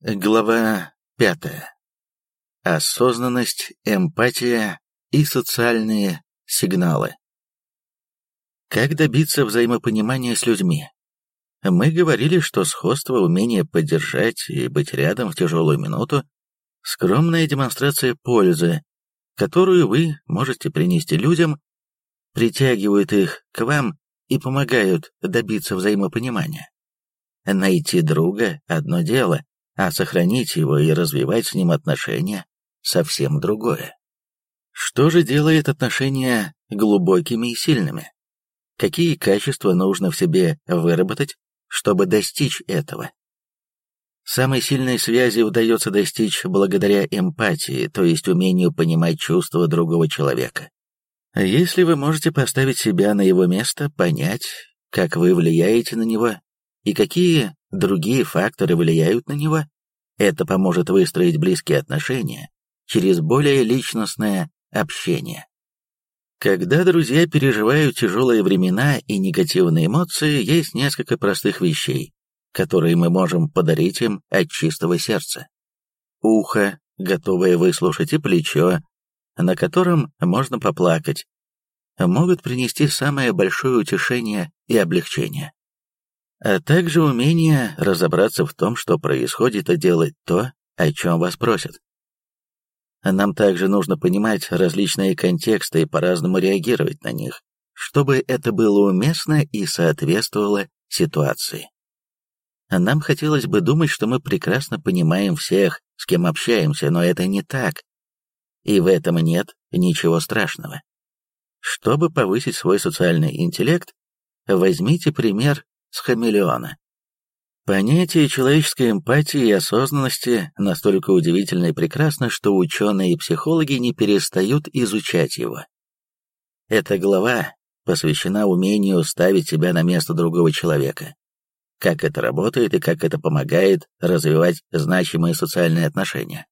Глава пятая. Осознанность, эмпатия и социальные сигналы. Как добиться взаимопонимания с людьми? Мы говорили, что сходство, умение поддержать и быть рядом в тяжелую минуту – скромная демонстрация пользы, которую вы можете принести людям, притягивают их к вам и помогают добиться взаимопонимания. Найти друга – одно дело, а сохранить его и развивать с ним отношения – совсем другое. Что же делает отношения глубокими и сильными? Какие качества нужно в себе выработать, чтобы достичь этого? Самой сильной связи удается достичь благодаря эмпатии, то есть умению понимать чувства другого человека. Если вы можете поставить себя на его место, понять, как вы влияете на него и какие другие факторы влияют на него, это поможет выстроить близкие отношения через более личностное общение. Когда друзья переживают тяжелые времена и негативные эмоции, есть несколько простых вещей, которые мы можем подарить им от чистого сердца. Ухо, готовое выслушать, и плечо, на котором можно поплакать, могут принести самое большое утешение и облегчение а также умение разобраться в том, что происходит, и делать то, о чем вас просят. Нам также нужно понимать различные контексты и по-разному реагировать на них, чтобы это было уместно и соответствовало ситуации. Нам хотелось бы думать, что мы прекрасно понимаем всех, с кем общаемся, но это не так. И в этом нет ничего страшного. Чтобы повысить свой социальный интеллект, возьмите пример с хамелеона. Понятие человеческой эмпатии и осознанности настолько удивительно и прекрасно, что ученые и психологи не перестают изучать его. Эта глава посвящена умению ставить себя на место другого человека. Как это работает и как это помогает развивать значимые социальные отношения.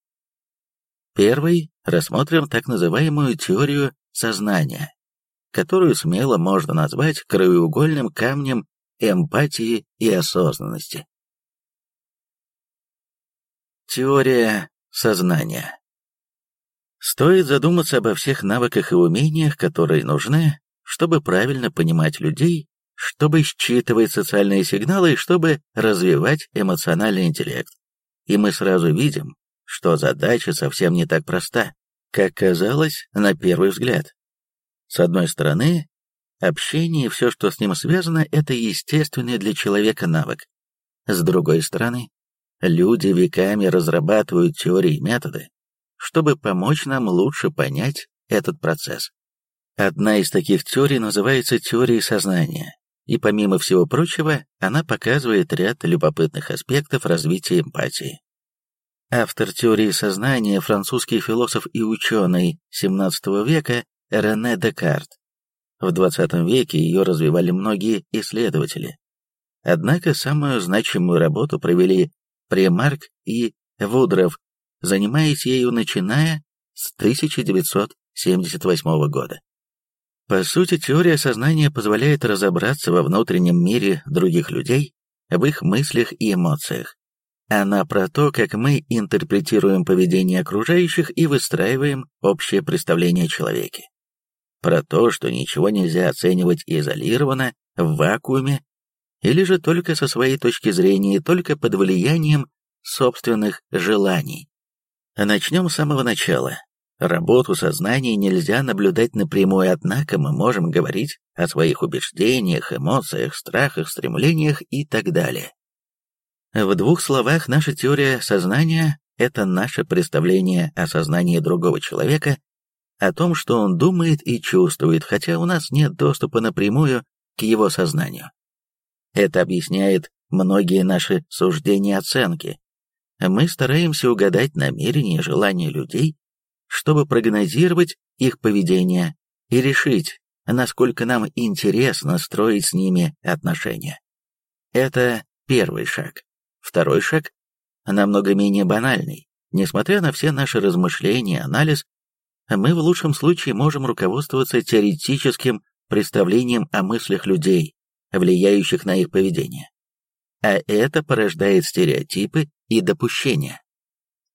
Первый рассмотрим так называемую теорию сознания, которую смело можно назвать краеугольным камнем эмпатии и осознанности. Теория сознания Стоит задуматься обо всех навыках и умениях, которые нужны, чтобы правильно понимать людей, чтобы считывать социальные сигналы и чтобы развивать эмоциональный интеллект. И мы сразу видим, что задача совсем не так проста, как казалось на первый взгляд. С одной стороны, Общение и все, что с ним связано, это естественный для человека навык. С другой стороны, люди веками разрабатывают теории и методы, чтобы помочь нам лучше понять этот процесс. Одна из таких теорий называется теорией сознания, и помимо всего прочего, она показывает ряд любопытных аспектов развития эмпатии. Автор теории сознания, французский философ и ученый XVII века Рене Декарт, в XX веке ее развивали многие исследователи. Однако самую значимую работу провели Премарк и Вудров, занимаясь ею начиная с 1978 года. По сути, теория сознания позволяет разобраться во внутреннем мире других людей, в их мыслях и эмоциях. Она про то, как мы интерпретируем поведение окружающих и выстраиваем общее представление о человеке про то, что ничего нельзя оценивать изолированно, в вакууме, или же только со своей точки зрения, только под влиянием собственных желаний. Начнем с самого начала. Работу сознания нельзя наблюдать напрямую, однако мы можем говорить о своих убеждениях, эмоциях, страхах, стремлениях и так далее. В двух словах, наша теория сознания – это наше представление о сознании другого человека о том, что он думает и чувствует, хотя у нас нет доступа напрямую к его сознанию. Это объясняет многие наши суждения и оценки. Мы стараемся угадать намерения и желания людей, чтобы прогнозировать их поведение и решить, насколько нам интересно строить с ними отношения. Это первый шаг. Второй шаг намного менее банальный. Несмотря на все наши размышления, анализ, мы в лучшем случае можем руководствоваться теоретическим представлением о мыслях людей, влияющих на их поведение. А это порождает стереотипы и допущения.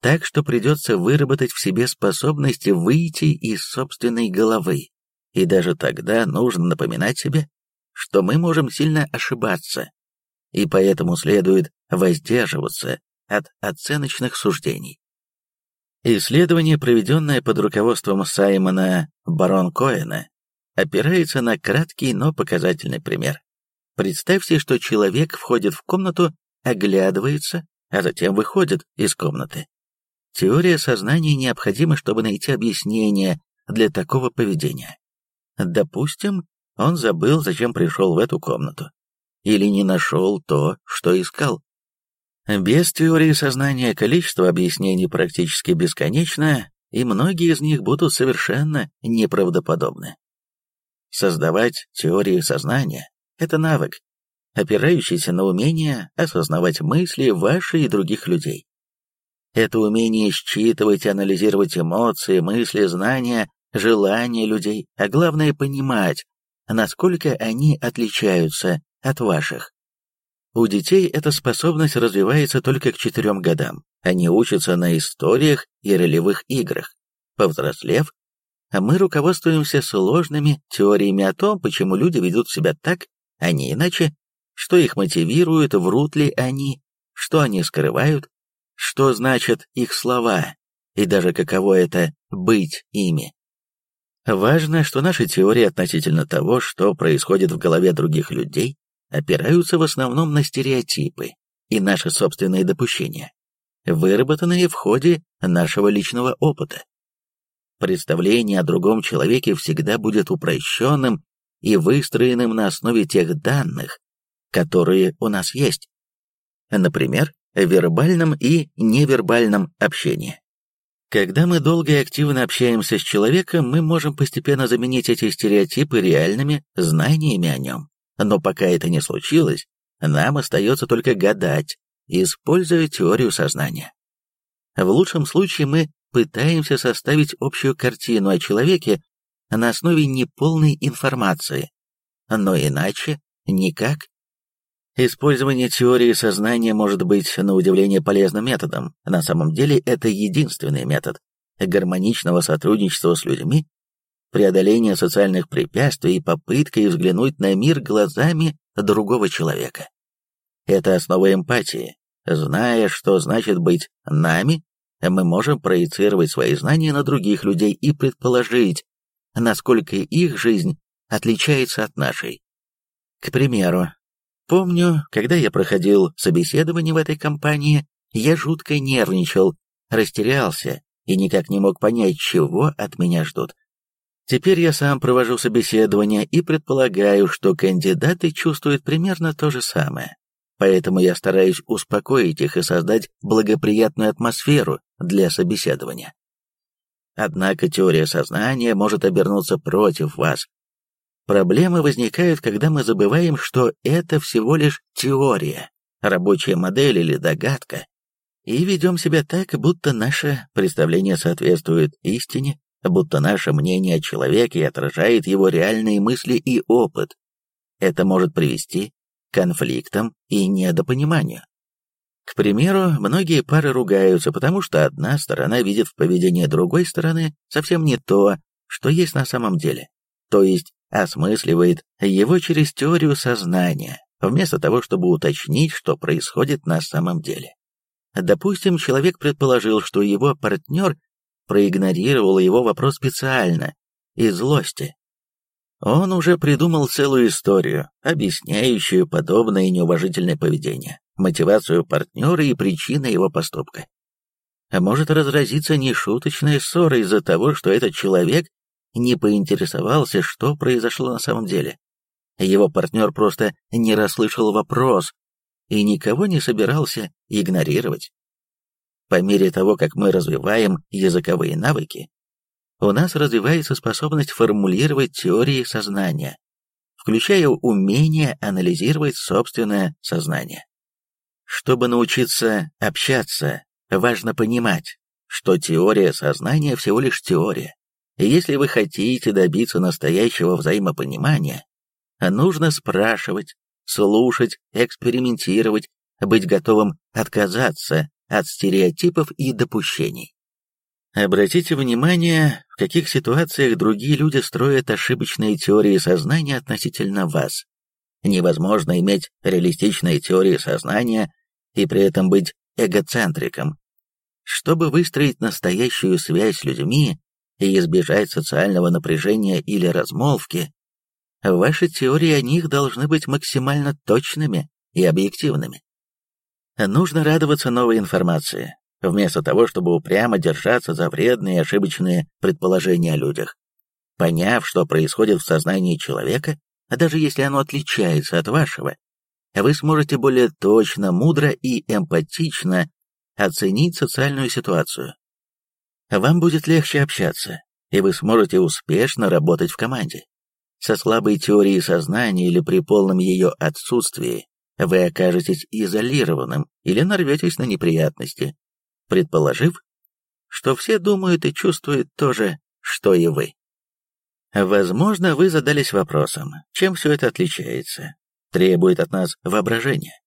Так что придется выработать в себе способность выйти из собственной головы. И даже тогда нужно напоминать себе, что мы можем сильно ошибаться, и поэтому следует воздерживаться от оценочных суждений. Исследование, проведенное под руководством Саймона Барон Коэна, опирается на краткий, но показательный пример. Представьте, что человек входит в комнату, оглядывается, а затем выходит из комнаты. Теория сознания необходима, чтобы найти объяснение для такого поведения. Допустим, он забыл, зачем пришел в эту комнату. Или не нашел то, что искал. Без теории сознания количество объяснений практически бесконечно, и многие из них будут совершенно неправдоподобны. Создавать теории сознания – это навык, опирающийся на умение осознавать мысли ваши и других людей. Это умение считывать и анализировать эмоции, мысли, знания, желания людей, а главное понимать, насколько они отличаются от ваших. У детей эта способность развивается только к четырем годам. Они учатся на историях и ролевых играх. Повзрослев, мы руководствуемся сложными теориями о том, почему люди ведут себя так, а не иначе, что их мотивирует, врут ли они, что они скрывают, что значат их слова, и даже каково это быть ими. Важно, что наши теории относительно того, что происходит в голове других людей, опираются в основном на стереотипы и наши собственные допущения, выработанные в ходе нашего личного опыта. Представление о другом человеке всегда будет упрощенным и выстроенным на основе тех данных, которые у нас есть. Например, вербальном и невербальном общении. Когда мы долго и активно общаемся с человеком, мы можем постепенно заменить эти стереотипы реальными знаниями о нем. Но пока это не случилось, нам остается только гадать, используя теорию сознания. В лучшем случае мы пытаемся составить общую картину о человеке на основе неполной информации, но иначе никак. Использование теории сознания может быть, на удивление, полезным методом. На самом деле это единственный метод гармоничного сотрудничества с людьми преодоление социальных препятствий и попыткой взглянуть на мир глазами другого человека. Это основа эмпатии. Зная, что значит быть нами, мы можем проецировать свои знания на других людей и предположить, насколько их жизнь отличается от нашей. К примеру, помню, когда я проходил собеседование в этой компании, я жутко нервничал, растерялся и никак не мог понять, чего от меня ждут. Теперь я сам провожу собеседование и предполагаю, что кандидаты чувствуют примерно то же самое. Поэтому я стараюсь успокоить их и создать благоприятную атмосферу для собеседования. Однако теория сознания может обернуться против вас. Проблемы возникают, когда мы забываем, что это всего лишь теория, рабочая модель или догадка, и ведем себя так, будто наше представление соответствует истине будто наше мнение о человеке отражает его реальные мысли и опыт. Это может привести к конфликтам и недопониманию. К примеру, многие пары ругаются, потому что одна сторона видит в поведении другой стороны совсем не то, что есть на самом деле, то есть осмысливает его через теорию сознания, вместо того, чтобы уточнить, что происходит на самом деле. Допустим, человек предположил, что его партнер проигнорировал его вопрос специально, из злости. Он уже придумал целую историю, объясняющую подобное неуважительное поведение, мотивацию партнера и причины его поступка. А может разразиться нешуточная ссора из-за того, что этот человек не поинтересовался, что произошло на самом деле. Его партнер просто не расслышал вопрос и никого не собирался игнорировать. По мере того, как мы развиваем языковые навыки, у нас развивается способность формулировать теории сознания, включая умение анализировать собственное сознание. Чтобы научиться общаться, важно понимать, что теория сознания всего лишь теория. И если вы хотите добиться настоящего взаимопонимания, нужно спрашивать, слушать, экспериментировать, быть готовым отказаться от стереотипов и допущений. Обратите внимание, в каких ситуациях другие люди строят ошибочные теории сознания относительно вас. Невозможно иметь реалистичные теории сознания и при этом быть эгоцентриком. Чтобы выстроить настоящую связь с людьми и избежать социального напряжения или размолвки, ваши теории о них должны быть максимально точными и объективными. Нужно радоваться новой информации, вместо того, чтобы упрямо держаться за вредные и ошибочные предположения о людях. Поняв, что происходит в сознании человека, а даже если оно отличается от вашего, вы сможете более точно, мудро и эмпатично оценить социальную ситуацию. Вам будет легче общаться, и вы сможете успешно работать в команде. Со слабой теорией сознания или при полном ее отсутствии вы окажетесь изолированным или нарветесь на неприятности, предположив, что все думают и чувствуют то же, что и вы. Возможно, вы задались вопросом, чем все это отличается, требует от нас воображения.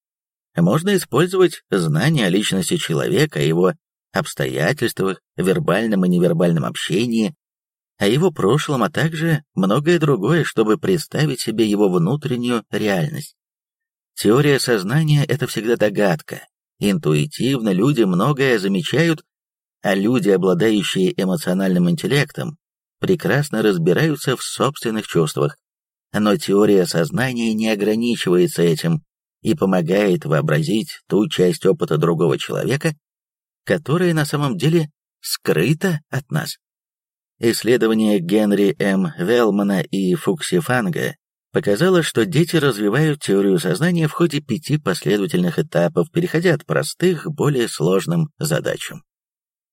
Можно использовать знания о личности человека, о его обстоятельствах, вербальном и невербальном общении, о его прошлом, а также многое другое, чтобы представить себе его внутреннюю реальность. Теория сознания — это всегда догадка, Интуитивно люди многое замечают, а люди, обладающие эмоциональным интеллектом, прекрасно разбираются в собственных чувствах. Но теория сознания не ограничивается этим и помогает вообразить ту часть опыта другого человека, которая на самом деле скрыта от нас. Исследования Генри М. Велмана и Фукси Фанга показало, что дети развивают теорию сознания в ходе пяти последовательных этапов, переходя от простых к более сложным задачам.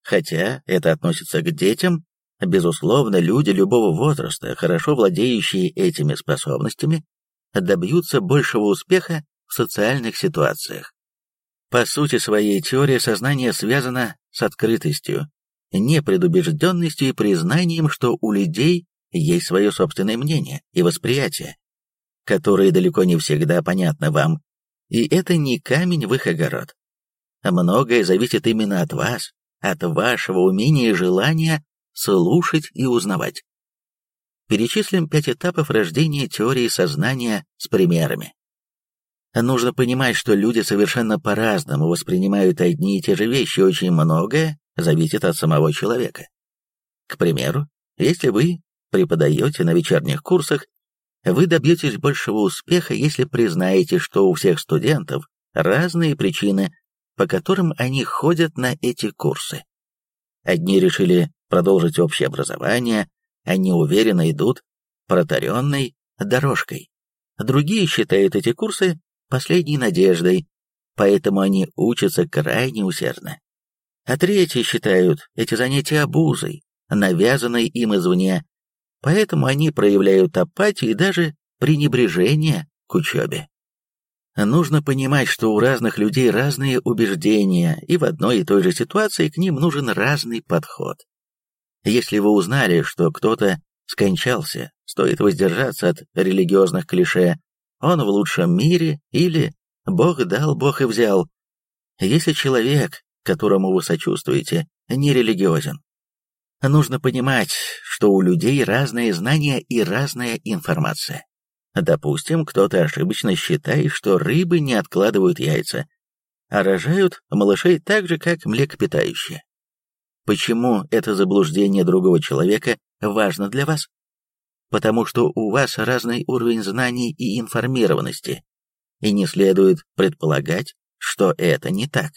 Хотя это относится к детям, безусловно, люди любого возраста, хорошо владеющие этими способностями, добьются большего успеха в социальных ситуациях. По сути своей теория сознания связана с открытостью, непредубежденностью и признанием, что у людей есть свое собственное мнение и восприятие, которые далеко не всегда понятны вам, и это не камень в их огород. Многое зависит именно от вас, от вашего умения и желания слушать и узнавать. Перечислим пять этапов рождения теории сознания с примерами. Нужно понимать, что люди совершенно по-разному воспринимают одни и те же вещи, очень многое зависит от самого человека. К примеру, если вы преподаете на вечерних курсах вы добьетесь большего успеха, если признаете, что у всех студентов разные причины, по которым они ходят на эти курсы. Одни решили продолжить общее образование, они уверенно идут протаренной дорожкой. Другие считают эти курсы последней надеждой, поэтому они учатся крайне усердно. А третьи считают эти занятия обузой, навязанной им извне, поэтому они проявляют апатию и даже пренебрежение к учебе. Нужно понимать, что у разных людей разные убеждения, и в одной и той же ситуации к ним нужен разный подход. Если вы узнали, что кто-то скончался, стоит воздержаться от религиозных клише «он в лучшем мире» или «Бог дал, Бог и взял». Если человек, которому вы сочувствуете, не религиозен, Нужно понимать, что у людей разные знания и разная информация. Допустим, кто-то ошибочно считает, что рыбы не откладывают яйца, а рожают малышей так же, как млекопитающие. Почему это заблуждение другого человека важно для вас? Потому что у вас разный уровень знаний и информированности, и не следует предполагать, что это не так.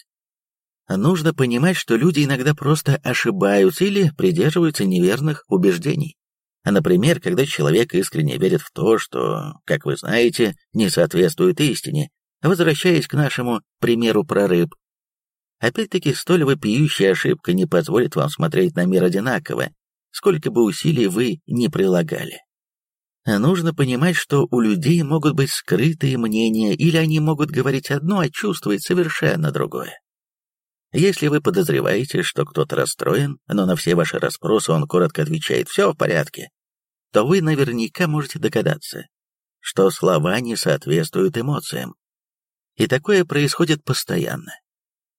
Нужно понимать, что люди иногда просто ошибаются или придерживаются неверных убеждений. Например, когда человек искренне верит в то, что, как вы знаете, не соответствует истине, возвращаясь к нашему примеру про рыб. Опять-таки, столь вопиющая ошибка не позволит вам смотреть на мир одинаково, сколько бы усилий вы ни прилагали. Нужно понимать, что у людей могут быть скрытые мнения, или они могут говорить одно, а чувствовать совершенно другое. Если вы подозреваете, что кто-то расстроен, но на все ваши расспросы он коротко отвечает «все в порядке», то вы наверняка можете догадаться, что слова не соответствуют эмоциям. И такое происходит постоянно.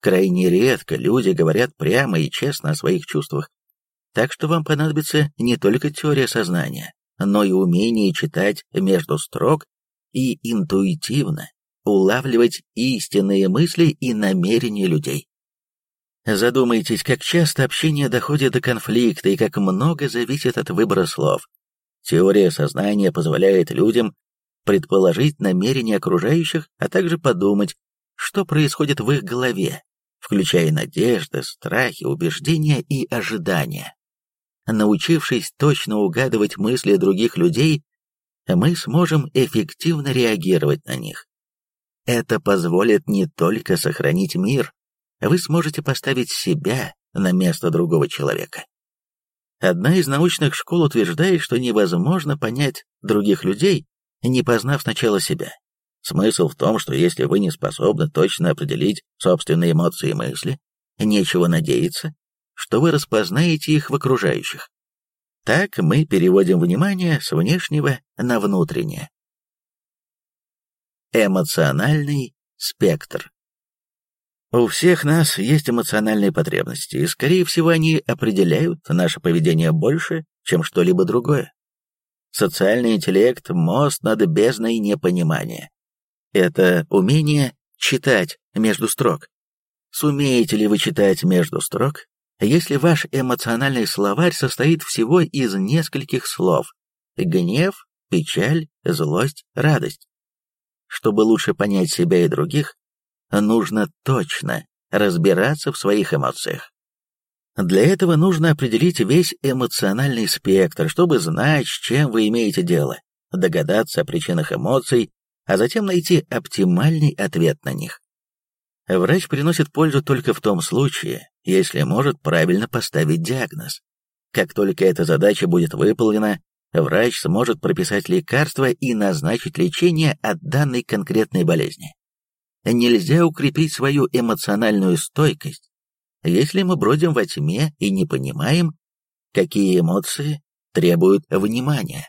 Крайне редко люди говорят прямо и честно о своих чувствах. Так что вам понадобится не только теория сознания, но и умение читать между строк и интуитивно улавливать истинные мысли и намерения людей. Задумайтесь, как часто общение доходит до конфликта и как много зависит от выбора слов. Теория сознания позволяет людям предположить намерения окружающих, а также подумать, что происходит в их голове, включая надежды, страхи, убеждения и ожидания. Научившись точно угадывать мысли других людей, мы сможем эффективно реагировать на них. Это позволит не только сохранить мир, вы сможете поставить себя на место другого человека. Одна из научных школ утверждает, что невозможно понять других людей, не познав сначала себя. Смысл в том, что если вы не способны точно определить собственные эмоции и мысли, нечего надеяться, что вы распознаете их в окружающих. Так мы переводим внимание с внешнего на внутреннее. Эмоциональный спектр. У всех нас есть эмоциональные потребности, и, скорее всего, они определяют наше поведение больше, чем что-либо другое. Социальный интеллект – мост над бездной непонимания. Это умение читать между строк. Сумеете ли вы читать между строк, если ваш эмоциональный словарь состоит всего из нескольких слов – гнев, печаль, злость, радость? Чтобы лучше понять себя и других, нужно точно разбираться в своих эмоциях. Для этого нужно определить весь эмоциональный спектр, чтобы знать, с чем вы имеете дело, догадаться о причинах эмоций, а затем найти оптимальный ответ на них. Врач приносит пользу только в том случае, если может правильно поставить диагноз. Как только эта задача будет выполнена, врач сможет прописать лекарства и назначить лечение от данной конкретной болезни нельзя укрепить свою эмоциональную стойкость, если мы бродим во тьме и не понимаем, какие эмоции требуют внимания.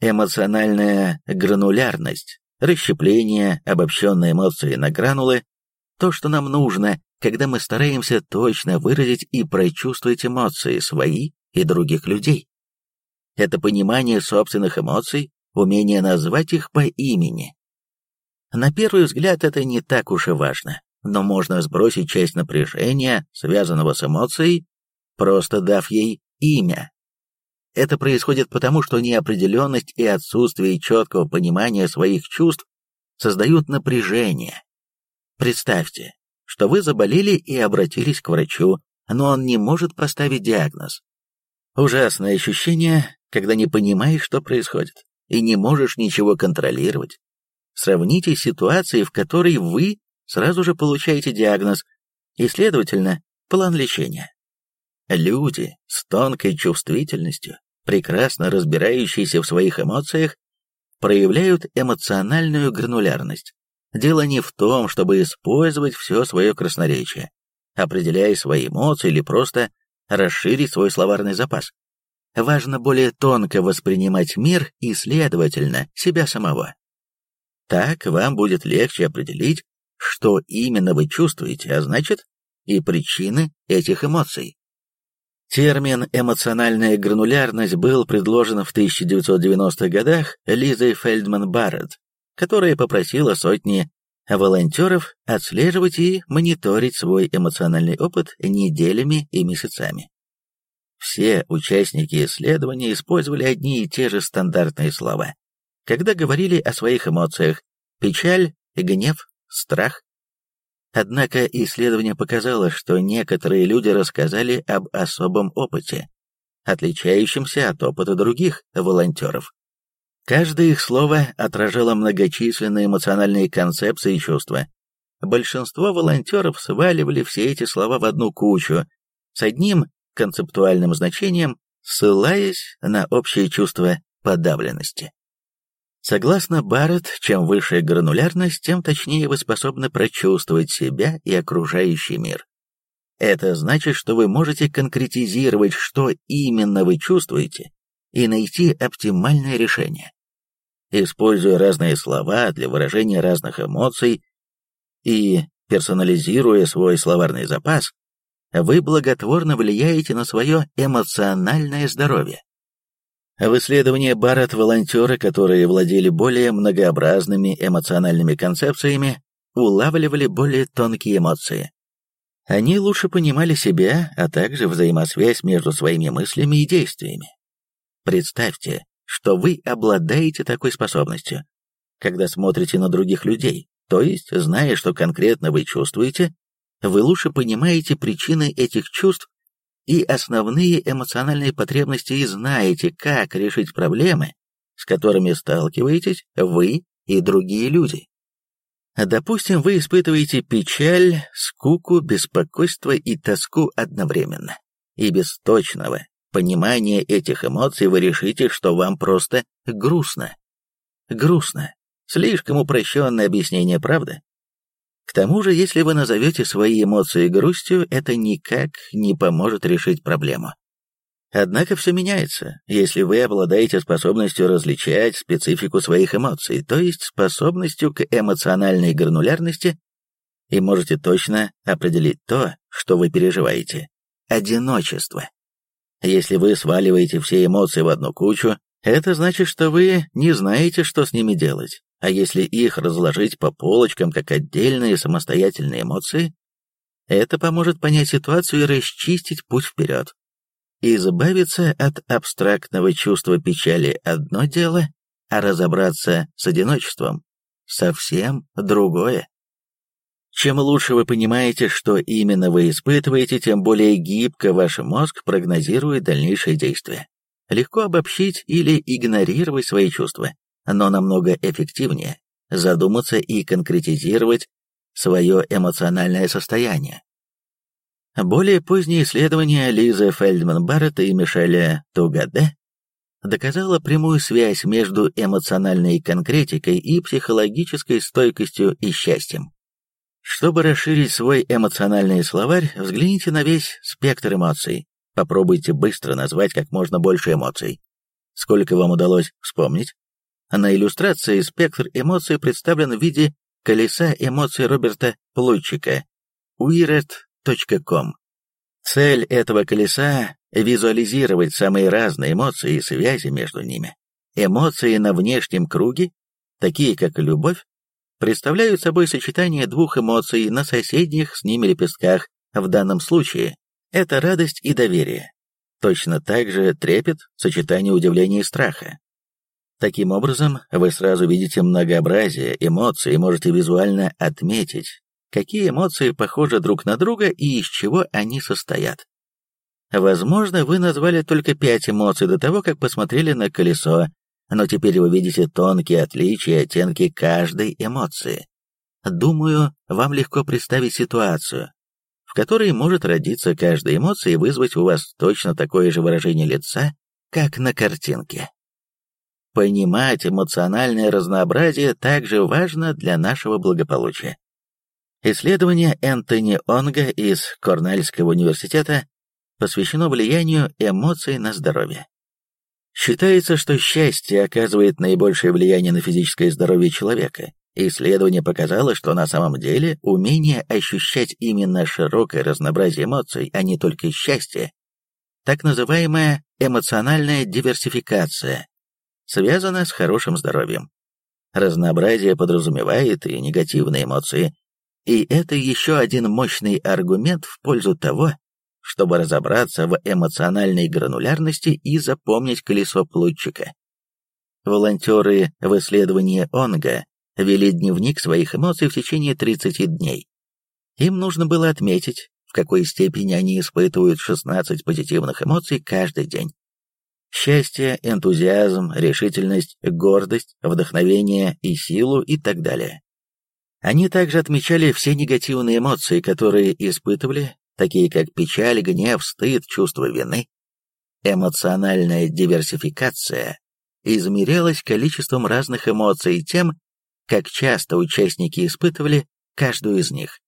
Эмоциональная гранулярность, расщепление обобщенной эмоции на гранулы – то, что нам нужно, когда мы стараемся точно выразить и прочувствовать эмоции свои и других людей. Это понимание собственных эмоций, умение назвать их по имени, на первый взгляд это не так уж и важно, но можно сбросить часть напряжения, связанного с эмоцией, просто дав ей имя. Это происходит потому, что неопределенность и отсутствие четкого понимания своих чувств создают напряжение. Представьте, что вы заболели и обратились к врачу, но он не может поставить диагноз. Ужасное ощущение, когда не понимаешь, что происходит, и не можешь ничего контролировать, Сравните ситуации, в которой вы сразу же получаете диагноз и, следовательно, план лечения. Люди с тонкой чувствительностью, прекрасно разбирающиеся в своих эмоциях, проявляют эмоциональную гранулярность. Дело не в том, чтобы использовать все свое красноречие, определяя свои эмоции или просто расширить свой словарный запас. Важно более тонко воспринимать мир и, следовательно, себя самого. Так вам будет легче определить, что именно вы чувствуете, а значит, и причины этих эмоций. Термин «эмоциональная гранулярность» был предложен в 1990-х годах Лизой Фельдман Барретт, которая попросила сотни волонтеров отслеживать и мониторить свой эмоциональный опыт неделями и месяцами. Все участники исследования использовали одни и те же стандартные слова когда говорили о своих эмоциях – печаль, гнев, страх. Однако исследование показало, что некоторые люди рассказали об особом опыте, отличающемся от опыта других волонтеров. Каждое их слово отражало многочисленные эмоциональные концепции и чувства. Большинство волонтеров сваливали все эти слова в одну кучу, с одним концептуальным значением, ссылаясь на общее чувство подавленности. Согласно Барретт, чем выше гранулярность, тем точнее вы способны прочувствовать себя и окружающий мир. Это значит, что вы можете конкретизировать, что именно вы чувствуете, и найти оптимальное решение. Используя разные слова для выражения разных эмоций и персонализируя свой словарный запас, вы благотворно влияете на свое эмоциональное здоровье. В исследовании Барретт волонтеры, которые владели более многообразными эмоциональными концепциями, улавливали более тонкие эмоции. Они лучше понимали себя, а также взаимосвязь между своими мыслями и действиями. Представьте, что вы обладаете такой способностью, когда смотрите на других людей, то есть, зная, что конкретно вы чувствуете, вы лучше понимаете причины этих чувств и основные эмоциональные потребности и знаете, как решить проблемы, с которыми сталкиваетесь вы и другие люди. Допустим, вы испытываете печаль, скуку, беспокойство и тоску одновременно. И без точного понимания этих эмоций вы решите, что вам просто грустно. Грустно. Слишком упрощенное объяснение, правда? К тому же, если вы назовете свои эмоции грустью, это никак не поможет решить проблему. Однако все меняется, если вы обладаете способностью различать специфику своих эмоций, то есть способностью к эмоциональной гранулярности, и можете точно определить то, что вы переживаете. Одиночество. Если вы сваливаете все эмоции в одну кучу, это значит, что вы не знаете, что с ними делать. А если их разложить по полочкам как отдельные самостоятельные эмоции, это поможет понять ситуацию и расчистить путь вперед. Избавиться от абстрактного чувства печали – одно дело, а разобраться с одиночеством – совсем другое. Чем лучше вы понимаете, что именно вы испытываете, тем более гибко ваш мозг прогнозирует дальнейшие действия. Легко обобщить или игнорировать свои чувства но намного эффективнее задуматься и конкретизировать свое эмоциональное состояние. Более поздние исследования Лизы Фельдман Барретта и Мишеля Тугаде доказало прямую связь между эмоциональной конкретикой и психологической стойкостью и счастьем. Чтобы расширить свой эмоциональный словарь, взгляните на весь спектр эмоций. Попробуйте быстро назвать как можно больше эмоций. Сколько вам удалось вспомнить? На иллюстрации спектр эмоций представлен в виде колеса эмоций Роберта Плойчика uiret.com. Цель этого колеса – визуализировать самые разные эмоции и связи между ними. Эмоции на внешнем круге, такие как любовь, представляют собой сочетание двух эмоций на соседних с ними лепестках, в данном случае это радость и доверие. Точно так же трепет – сочетание удивления и страха. Таким образом, вы сразу видите многообразие эмоций и можете визуально отметить, какие эмоции похожи друг на друга и из чего они состоят. Возможно, вы назвали только пять эмоций до того, как посмотрели на колесо, но теперь вы видите тонкие отличия оттенки каждой эмоции. Думаю, вам легко представить ситуацию, в которой может родиться каждая эмоция и вызвать у вас точно такое же выражение лица, как на картинке. Понимать эмоциональное разнообразие также важно для нашего благополучия. Исследование Энтони Онга из Корнельского университета посвящено влиянию эмоций на здоровье. Считается, что счастье оказывает наибольшее влияние на физическое здоровье человека. Исследование показало, что на самом деле умение ощущать именно широкое разнообразие эмоций, а не только счастье, так называемая эмоциональная диверсификация, связано с хорошим здоровьем. Разнообразие подразумевает и негативные эмоции, и это еще один мощный аргумент в пользу того, чтобы разобраться в эмоциональной гранулярности и запомнить колесо плутчика. Волонтеры в исследовании ОНГа вели дневник своих эмоций в течение 30 дней. Им нужно было отметить, в какой степени они испытывают 16 позитивных эмоций каждый день. Счастье, энтузиазм, решительность, гордость, вдохновение и силу и так далее. Они также отмечали все негативные эмоции, которые испытывали, такие как печаль, гнев, стыд, чувство вины. Эмоциональная диверсификация измерялась количеством разных эмоций и тем, как часто участники испытывали каждую из них.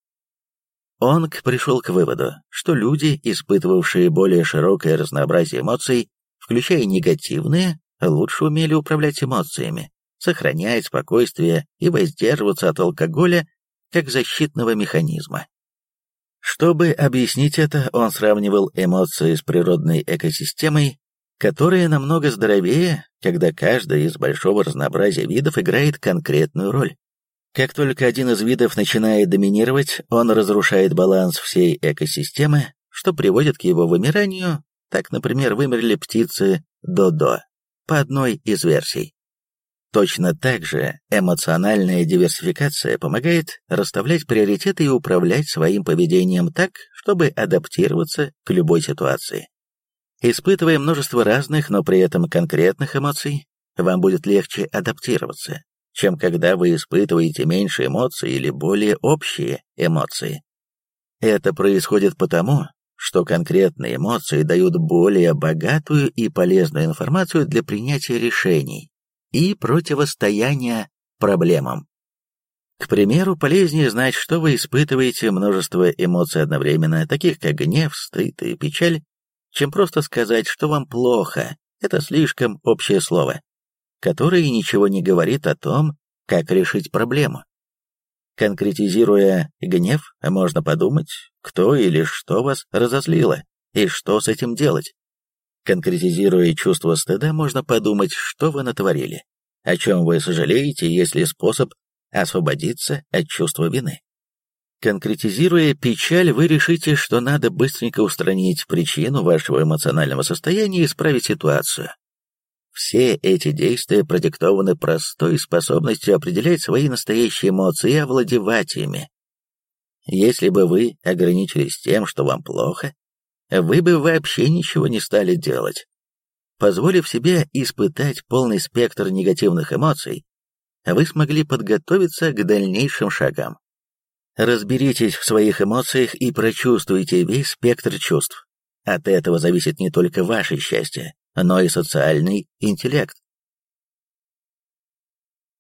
Онг пришел к выводу, что люди, испытывавшие более широкое разнообразие эмоций, включая негативные, лучше умели управлять эмоциями, сохранять спокойствие и воздерживаться от алкоголя, как защитного механизма. Чтобы объяснить это, он сравнивал эмоции с природной экосистемой, которая намного здоровее, когда каждая из большого разнообразия видов играет конкретную роль. Как только один из видов начинает доминировать, он разрушает баланс всей экосистемы, что приводит к его вымиранию, так, например, вымерли птицы Додо, по одной из версий. Точно так же эмоциональная диверсификация помогает расставлять приоритеты и управлять своим поведением так, чтобы адаптироваться к любой ситуации. Испытывая множество разных, но при этом конкретных эмоций, вам будет легче адаптироваться, чем когда вы испытываете меньше эмоций или более общие эмоции. Это происходит потому, что конкретные эмоции дают более богатую и полезную информацию для принятия решений, и противостояния проблемам. К примеру, полезнее знать, что вы испытываете множество эмоций одновременно, таких как гнев, стыд и печаль, чем просто сказать, что вам плохо. Это слишком общее слово, которое ничего не говорит о том, как решить проблему. Конкретизируя гнев, можно подумать, кто или что вас разозлило, и что с этим делать. Конкретизируя чувство стыда, можно подумать, что вы натворили, о чем вы сожалеете, есть ли способ освободиться от чувства вины. Конкретизируя печаль, вы решите, что надо быстренько устранить причину вашего эмоционального состояния и исправить ситуацию. Все эти действия продиктованы простой способностью определять свои настоящие эмоции и овладевать ими. Если бы вы ограничились тем, что вам плохо, вы бы вообще ничего не стали делать. Позволив себе испытать полный спектр негативных эмоций, вы смогли подготовиться к дальнейшим шагам. Разберитесь в своих эмоциях и прочувствуйте весь спектр чувств. От этого зависит не только ваше счастье, но и социальный интеллект.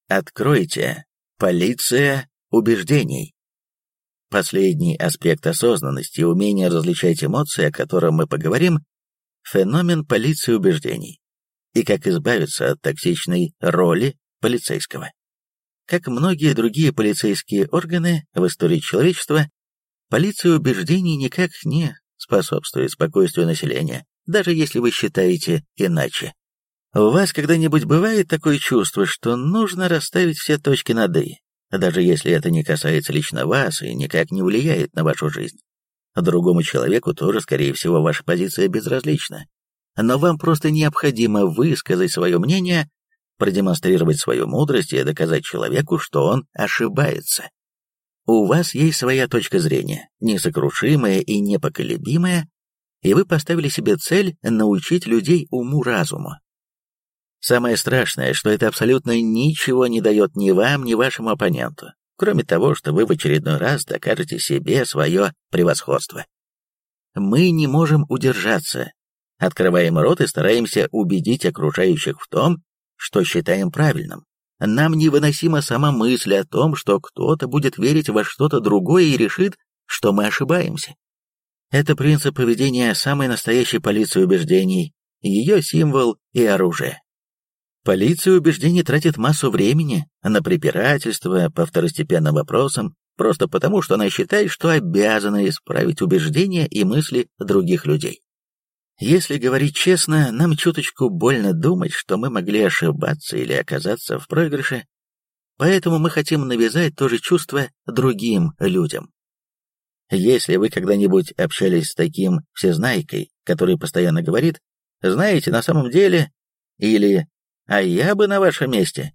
Откройте. Полиция убеждений. Последний аспект осознанности и умения различать эмоции, о котором мы поговорим, феномен полиции убеждений. И как избавиться от токсичной роли полицейского. Как многие другие полицейские органы в истории человечества, полиция убеждений никак не способствует спокойствию населения, даже если вы считаете иначе. У вас когда-нибудь бывает такое чувство, что нужно расставить все точки над «и», даже если это не касается лично вас и никак не влияет на вашу жизнь. Другому человеку тоже, скорее всего, ваша позиция безразлична. Но вам просто необходимо высказать свое мнение, продемонстрировать свою мудрость и доказать человеку, что он ошибается. У вас есть своя точка зрения, несокрушимая и непоколебимая, и вы поставили себе цель научить людей уму-разуму. Самое страшное, что это абсолютно ничего не дает ни вам, ни вашему оппоненту, кроме того, что вы в очередной раз докажете себе свое превосходство. Мы не можем удержаться, открываем рот и стараемся убедить окружающих в том, что считаем правильным. Нам невыносима сама мысль о том, что кто-то будет верить во что-то другое и решит, что мы ошибаемся. Это принцип поведения самой настоящей полиции убеждений, ее символ и оружие. Полиция убеждений тратит массу времени на препирательство по второстепенным вопросам, просто потому, что она считает, что обязана исправить убеждения и мысли других людей. Если говорить честно, нам чуточку больно думать, что мы могли ошибаться или оказаться в проигрыше, поэтому мы хотим навязать то же чувство другим людям. Если вы когда-нибудь общались с таким всезнайкой, который постоянно говорит «знаете, на самом деле» или а я бы на вашем месте,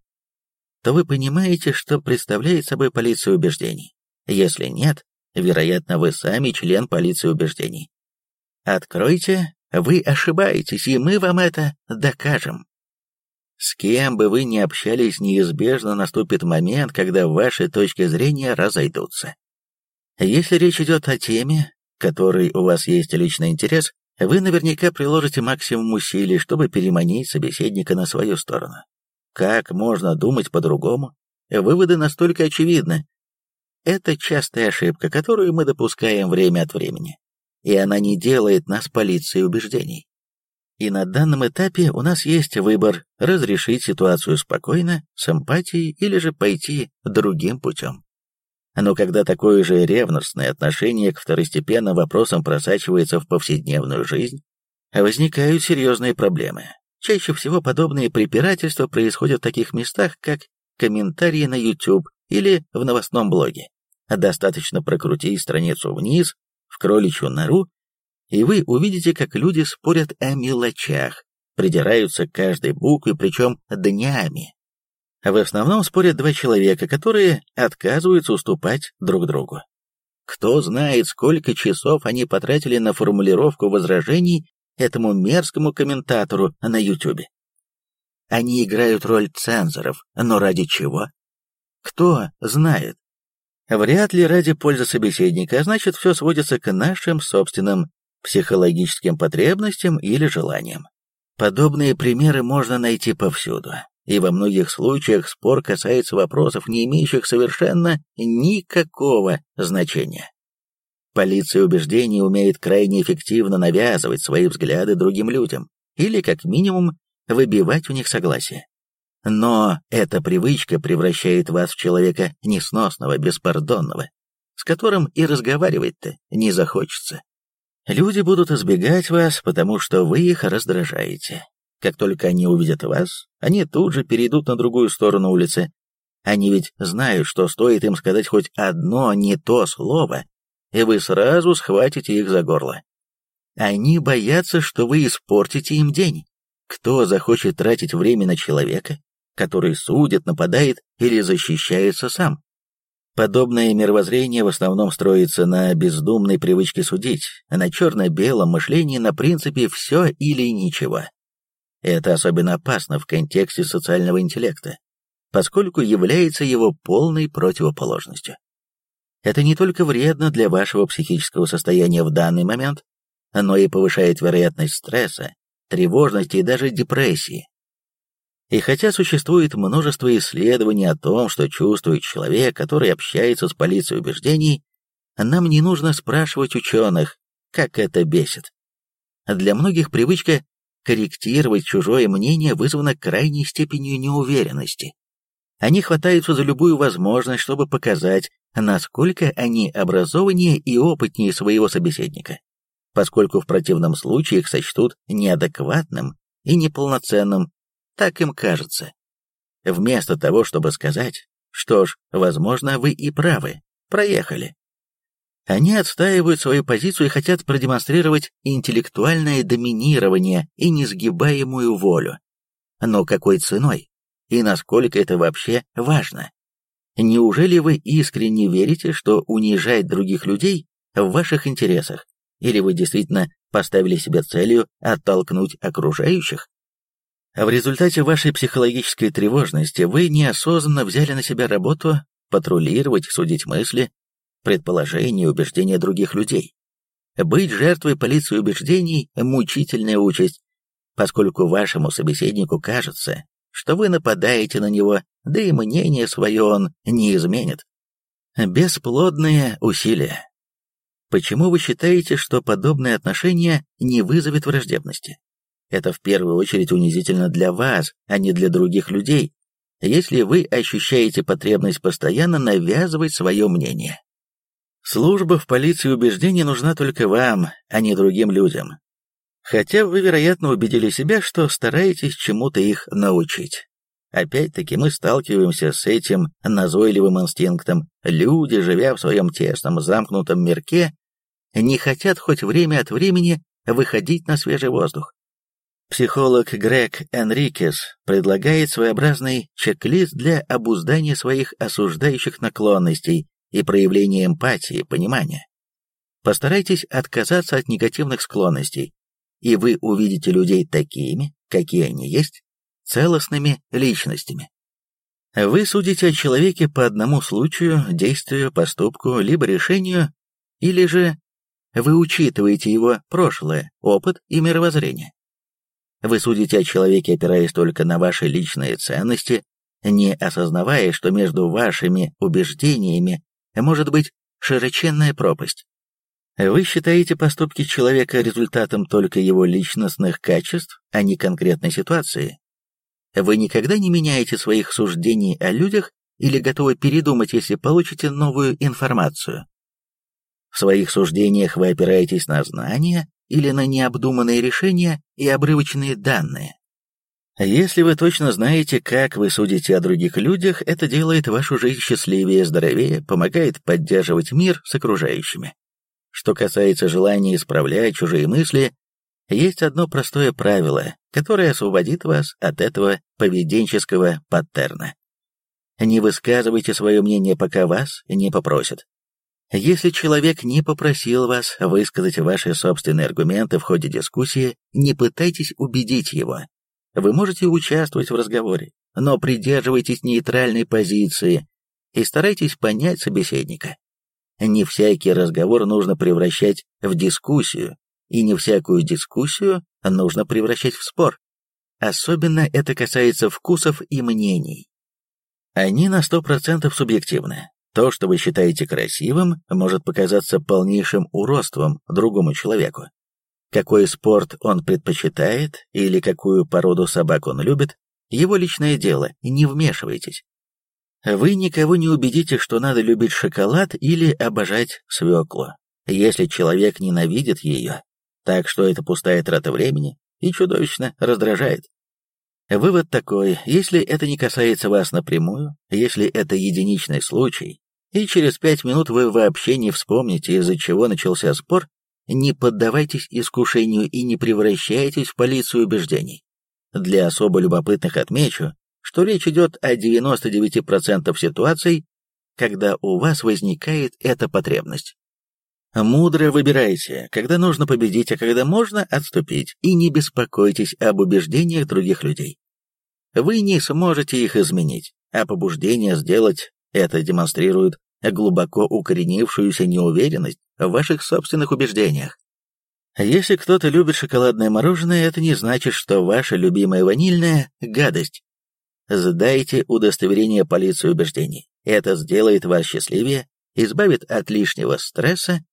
то вы понимаете, что представляет собой полиция убеждений. Если нет, вероятно, вы сами член полиции убеждений. Откройте, вы ошибаетесь, и мы вам это докажем. С кем бы вы ни общались, неизбежно наступит момент, когда ваши точки зрения разойдутся. Если речь идет о теме, которой у вас есть личный интерес, вы наверняка приложите максимум усилий, чтобы переманить собеседника на свою сторону. Как можно думать по-другому? Выводы настолько очевидны. Это частая ошибка, которую мы допускаем время от времени, и она не делает нас полицией убеждений. И на данном этапе у нас есть выбор – разрешить ситуацию спокойно, с эмпатией или же пойти другим путем. Но когда такое же ревностное отношение к второстепенным вопросам просачивается в повседневную жизнь, возникают серьезные проблемы. Чаще всего подобные препирательства происходят в таких местах, как комментарии на YouTube или в новостном блоге. Достаточно прокрутить страницу вниз, в кроличью нору, и вы увидите, как люди спорят о мелочах, придираются к каждой букве, причем днями. В основном спорят два человека, которые отказываются уступать друг другу. Кто знает, сколько часов они потратили на формулировку возражений этому мерзкому комментатору на Ютубе. Они играют роль цензоров, но ради чего? Кто знает? Вряд ли ради пользы собеседника, а значит, все сводится к нашим собственным психологическим потребностям или желаниям. Подобные примеры можно найти повсюду, и во многих случаях спор касается вопросов, не имеющих совершенно никакого значения. Полиция убеждений умеет крайне эффективно навязывать свои взгляды другим людям, или, как минимум, выбивать у них согласие. Но эта привычка превращает вас в человека несносного, беспардонного, с которым и разговаривать-то не захочется. Люди будут избегать вас, потому что вы их раздражаете. Как только они увидят вас, они тут же перейдут на другую сторону улицы. Они ведь знают, что стоит им сказать хоть одно не то слово, и вы сразу схватите их за горло. Они боятся, что вы испортите им день. Кто захочет тратить время на человека, который судит, нападает или защищается сам? Подобное мировоззрение в основном строится на бездумной привычке судить, на черно-белом мышлении на принципе «все или ничего». Это особенно опасно в контексте социального интеллекта, поскольку является его полной противоположностью. Это не только вредно для вашего психического состояния в данный момент, но и повышает вероятность стресса, тревожности и даже депрессии. И хотя существует множество исследований о том, что чувствует человек, который общается с полицией убеждений, нам не нужно спрашивать ученых, как это бесит. Для многих привычка корректировать чужое мнение вызвана крайней степенью неуверенности. Они хватаются за любую возможность, чтобы показать, насколько они образованнее и опытнее своего собеседника, поскольку в противном случае их сочтут неадекватным и неполноценным, так им кажется. Вместо того, чтобы сказать, что ж, возможно, вы и правы, проехали. Они отстаивают свою позицию и хотят продемонстрировать интеллектуальное доминирование и несгибаемую волю. Но какой ценой? И насколько это вообще важно? Неужели вы искренне верите, что унижать других людей в ваших интересах? Или вы действительно поставили себе целью оттолкнуть окружающих? В результате вашей психологической тревожности вы неосознанно взяли на себя работу патрулировать, судить мысли, предположения и убеждения других людей. Быть жертвой полиции убеждений – мучительная участь, поскольку вашему собеседнику кажется, что вы нападаете на него, да и мнение свое он не изменит. Бесплодные усилия. Почему вы считаете, что подобное отношение не вызовет враждебности? Это в первую очередь унизительно для вас, а не для других людей, если вы ощущаете потребность постоянно навязывать свое мнение. Служба в полиции убеждений нужна только вам, а не другим людям. Хотя вы, вероятно, убедили себя, что стараетесь чему-то их научить. Опять-таки мы сталкиваемся с этим назойливым инстинктом. Люди, живя в своем тесном замкнутом мирке, не хотят хоть время от времени выходить на свежий воздух. Психолог Грег Энрикес предлагает своеобразный чек-лист для обуздания своих осуждающих наклонностей и проявления эмпатии, понимания. Постарайтесь отказаться от негативных склонностей, и вы увидите людей такими, какие они есть, целостными личностями. Вы судите о человеке по одному случаю, действию, поступку, либо решению, или же вы учитываете его прошлое, опыт и мировоззрение. Вы судите о человеке, опираясь только на ваши личные ценности, не осознавая, что между вашими убеждениями может быть широченная пропасть. Вы считаете поступки человека результатом только его личностных качеств, а не конкретной ситуации. Вы никогда не меняете своих суждений о людях или готовы передумать, если получите новую информацию? В своих суждениях вы опираетесь на знания или на необдуманные решения и обрывочные данные. Если вы точно знаете, как вы судите о других людях, это делает вашу жизнь счастливее, здоровее, помогает поддерживать мир с окружающими. Что касается желания исправлять чужие мысли, есть одно простое правило, которое освободит вас от этого поведенческого паттерна. Не высказывайте свое мнение, пока вас не попросят. Если человек не попросил вас высказать ваши собственные аргументы в ходе дискуссии, не пытайтесь убедить его. Вы можете участвовать в разговоре, но придерживайтесь нейтральной позиции и старайтесь понять собеседника. Не всякий разговор нужно превращать в дискуссию, и не всякую дискуссию нужно превращать в спор. Особенно это касается вкусов и мнений. Они на 100% субъективны. То, что вы считаете красивым, может показаться полнейшим уродством другому человеку. Какой спорт он предпочитает или какую породу собак он любит, его личное дело, не вмешивайтесь. Вы никого не убедите, что надо любить шоколад или обожать свеклу, если человек ненавидит ее, так что это пустая трата времени и чудовищно раздражает. Вывод такой, если это не касается вас напрямую, если это единичный случай, и через пять минут вы вообще не вспомните, из-за чего начался спор, не поддавайтесь искушению и не превращайтесь в полицию убеждений. Для особо любопытных отмечу, что речь идет о 99% ситуаций, когда у вас возникает эта потребность. Мудро выбирайте, когда нужно победить, а когда можно отступить, и не беспокойтесь об убеждениях других людей. Вы не сможете их изменить, а побуждение сделать это демонстрирует глубоко укоренившуюся неуверенность в ваших собственных убеждениях. Если кто-то любит шоколадное мороженое, это не значит, что ваша любимая ванильная – гадость. Сдайте удостоверение полиции убеждений. Это сделает вас счастливее, избавит от лишнего стресса,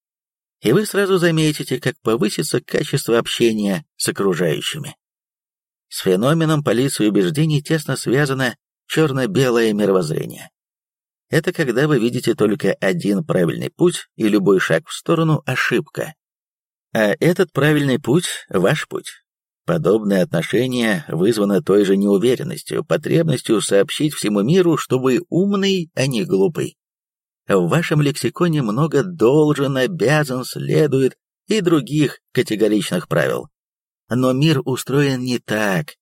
и вы сразу заметите, как повысится качество общения с окружающими. С феноменом полиции убеждений тесно связано черно-белое мировоззрение. Это когда вы видите только один правильный путь, и любой шаг в сторону – ошибка. А этот правильный путь – ваш путь. Подобное отношение вызвано той же неуверенностью, потребностью сообщить всему миру, что вы умный, а не глупый. В вашем лексиконе много должен, обязан, следует и других категоричных правил. Но мир устроен не так,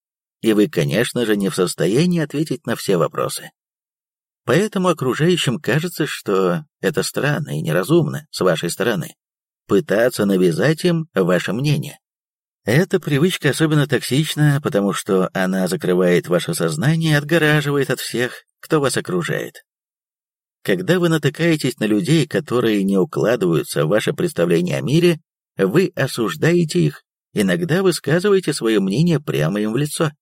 и вы, конечно же, не в состоянии ответить на все вопросы. Поэтому окружающим кажется, что это странно и неразумно с вашей стороны пытаться навязать им ваше мнение. Эта привычка особенно токсична, потому что она закрывает ваше сознание и отгораживает от всех, кто вас окружает. Когда вы натыкаетесь на людей, которые не укладываются в ваше представление о мире, вы осуждаете их, иногда высказываете свое мнение прямо им в лицо.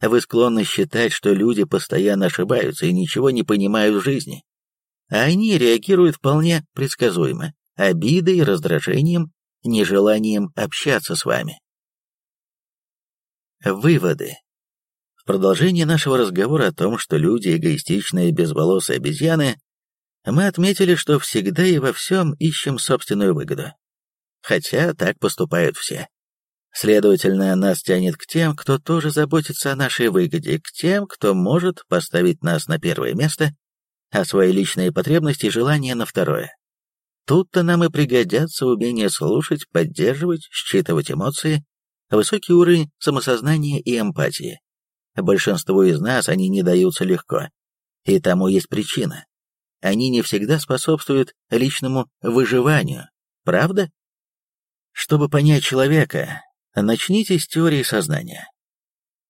Вы склонны считать, что люди постоянно ошибаются и ничего не понимают в жизни. А они реагируют вполне предсказуемо, обидой, раздражением, нежеланием общаться с вами. Выводы. В продолжении нашего разговора о том, что люди эгоистичные безволосые обезьяны, мы отметили, что всегда и во всем ищем собственную выгоду. Хотя так поступают все. Следовательно, нас тянет к тем, кто тоже заботится о нашей выгоде, к тем, кто может поставить нас на первое место, а свои личные потребности и желания на второе. Тут-то нам и пригодятся умение слушать, поддерживать, считывать эмоции, высокий уровень самосознания и эмпатии. Большинству из нас они не даются легко, и тому есть причина. Они не всегда способствуют личному выживанию, правда? Чтобы понять человека, Начните с теории сознания.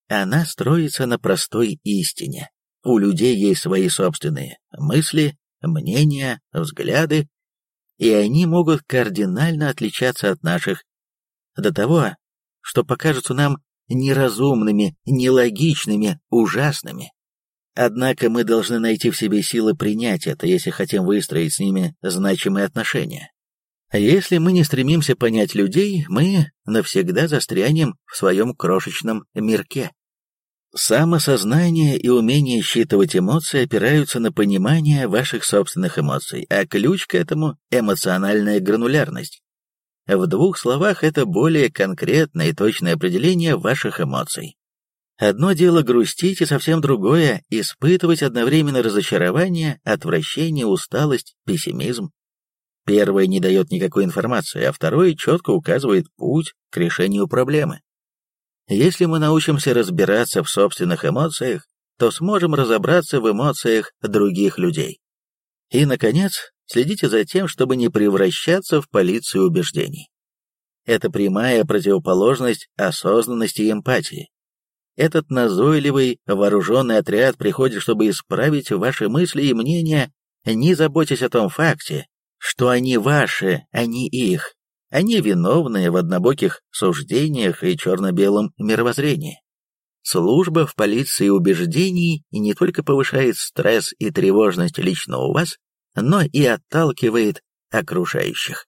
Она строится на простой истине. У людей есть свои собственные мысли, мнения, взгляды, и они могут кардинально отличаться от наших. До того, что покажутся нам неразумными, нелогичными, ужасными. Однако мы должны найти в себе силы принять это, если хотим выстроить с ними значимые отношения. А если мы не стремимся понять людей, мы навсегда застрянем в своем крошечном мирке. Самосознание и умение считывать эмоции опираются на понимание ваших собственных эмоций, а ключ к этому – эмоциональная гранулярность. В двух словах это более конкретное и точное определение ваших эмоций. Одно дело грустить, и совсем другое – испытывать одновременно разочарование, отвращение, усталость, пессимизм. Первое не дает никакой информации, а второе четко указывает путь к решению проблемы. Если мы научимся разбираться в собственных эмоциях, то сможем разобраться в эмоциях других людей. И, наконец, следите за тем, чтобы не превращаться в полицию убеждений. Это прямая противоположность осознанности и эмпатии. Этот назойливый вооруженный отряд приходит, чтобы исправить ваши мысли и мнения, не заботясь о том факте, что они ваши, а не их. Они виновные в однобоких суждениях и черно-белом мировоззрении. Служба в полиции убеждений не только повышает стресс и тревожность лично у вас, но и отталкивает окружающих.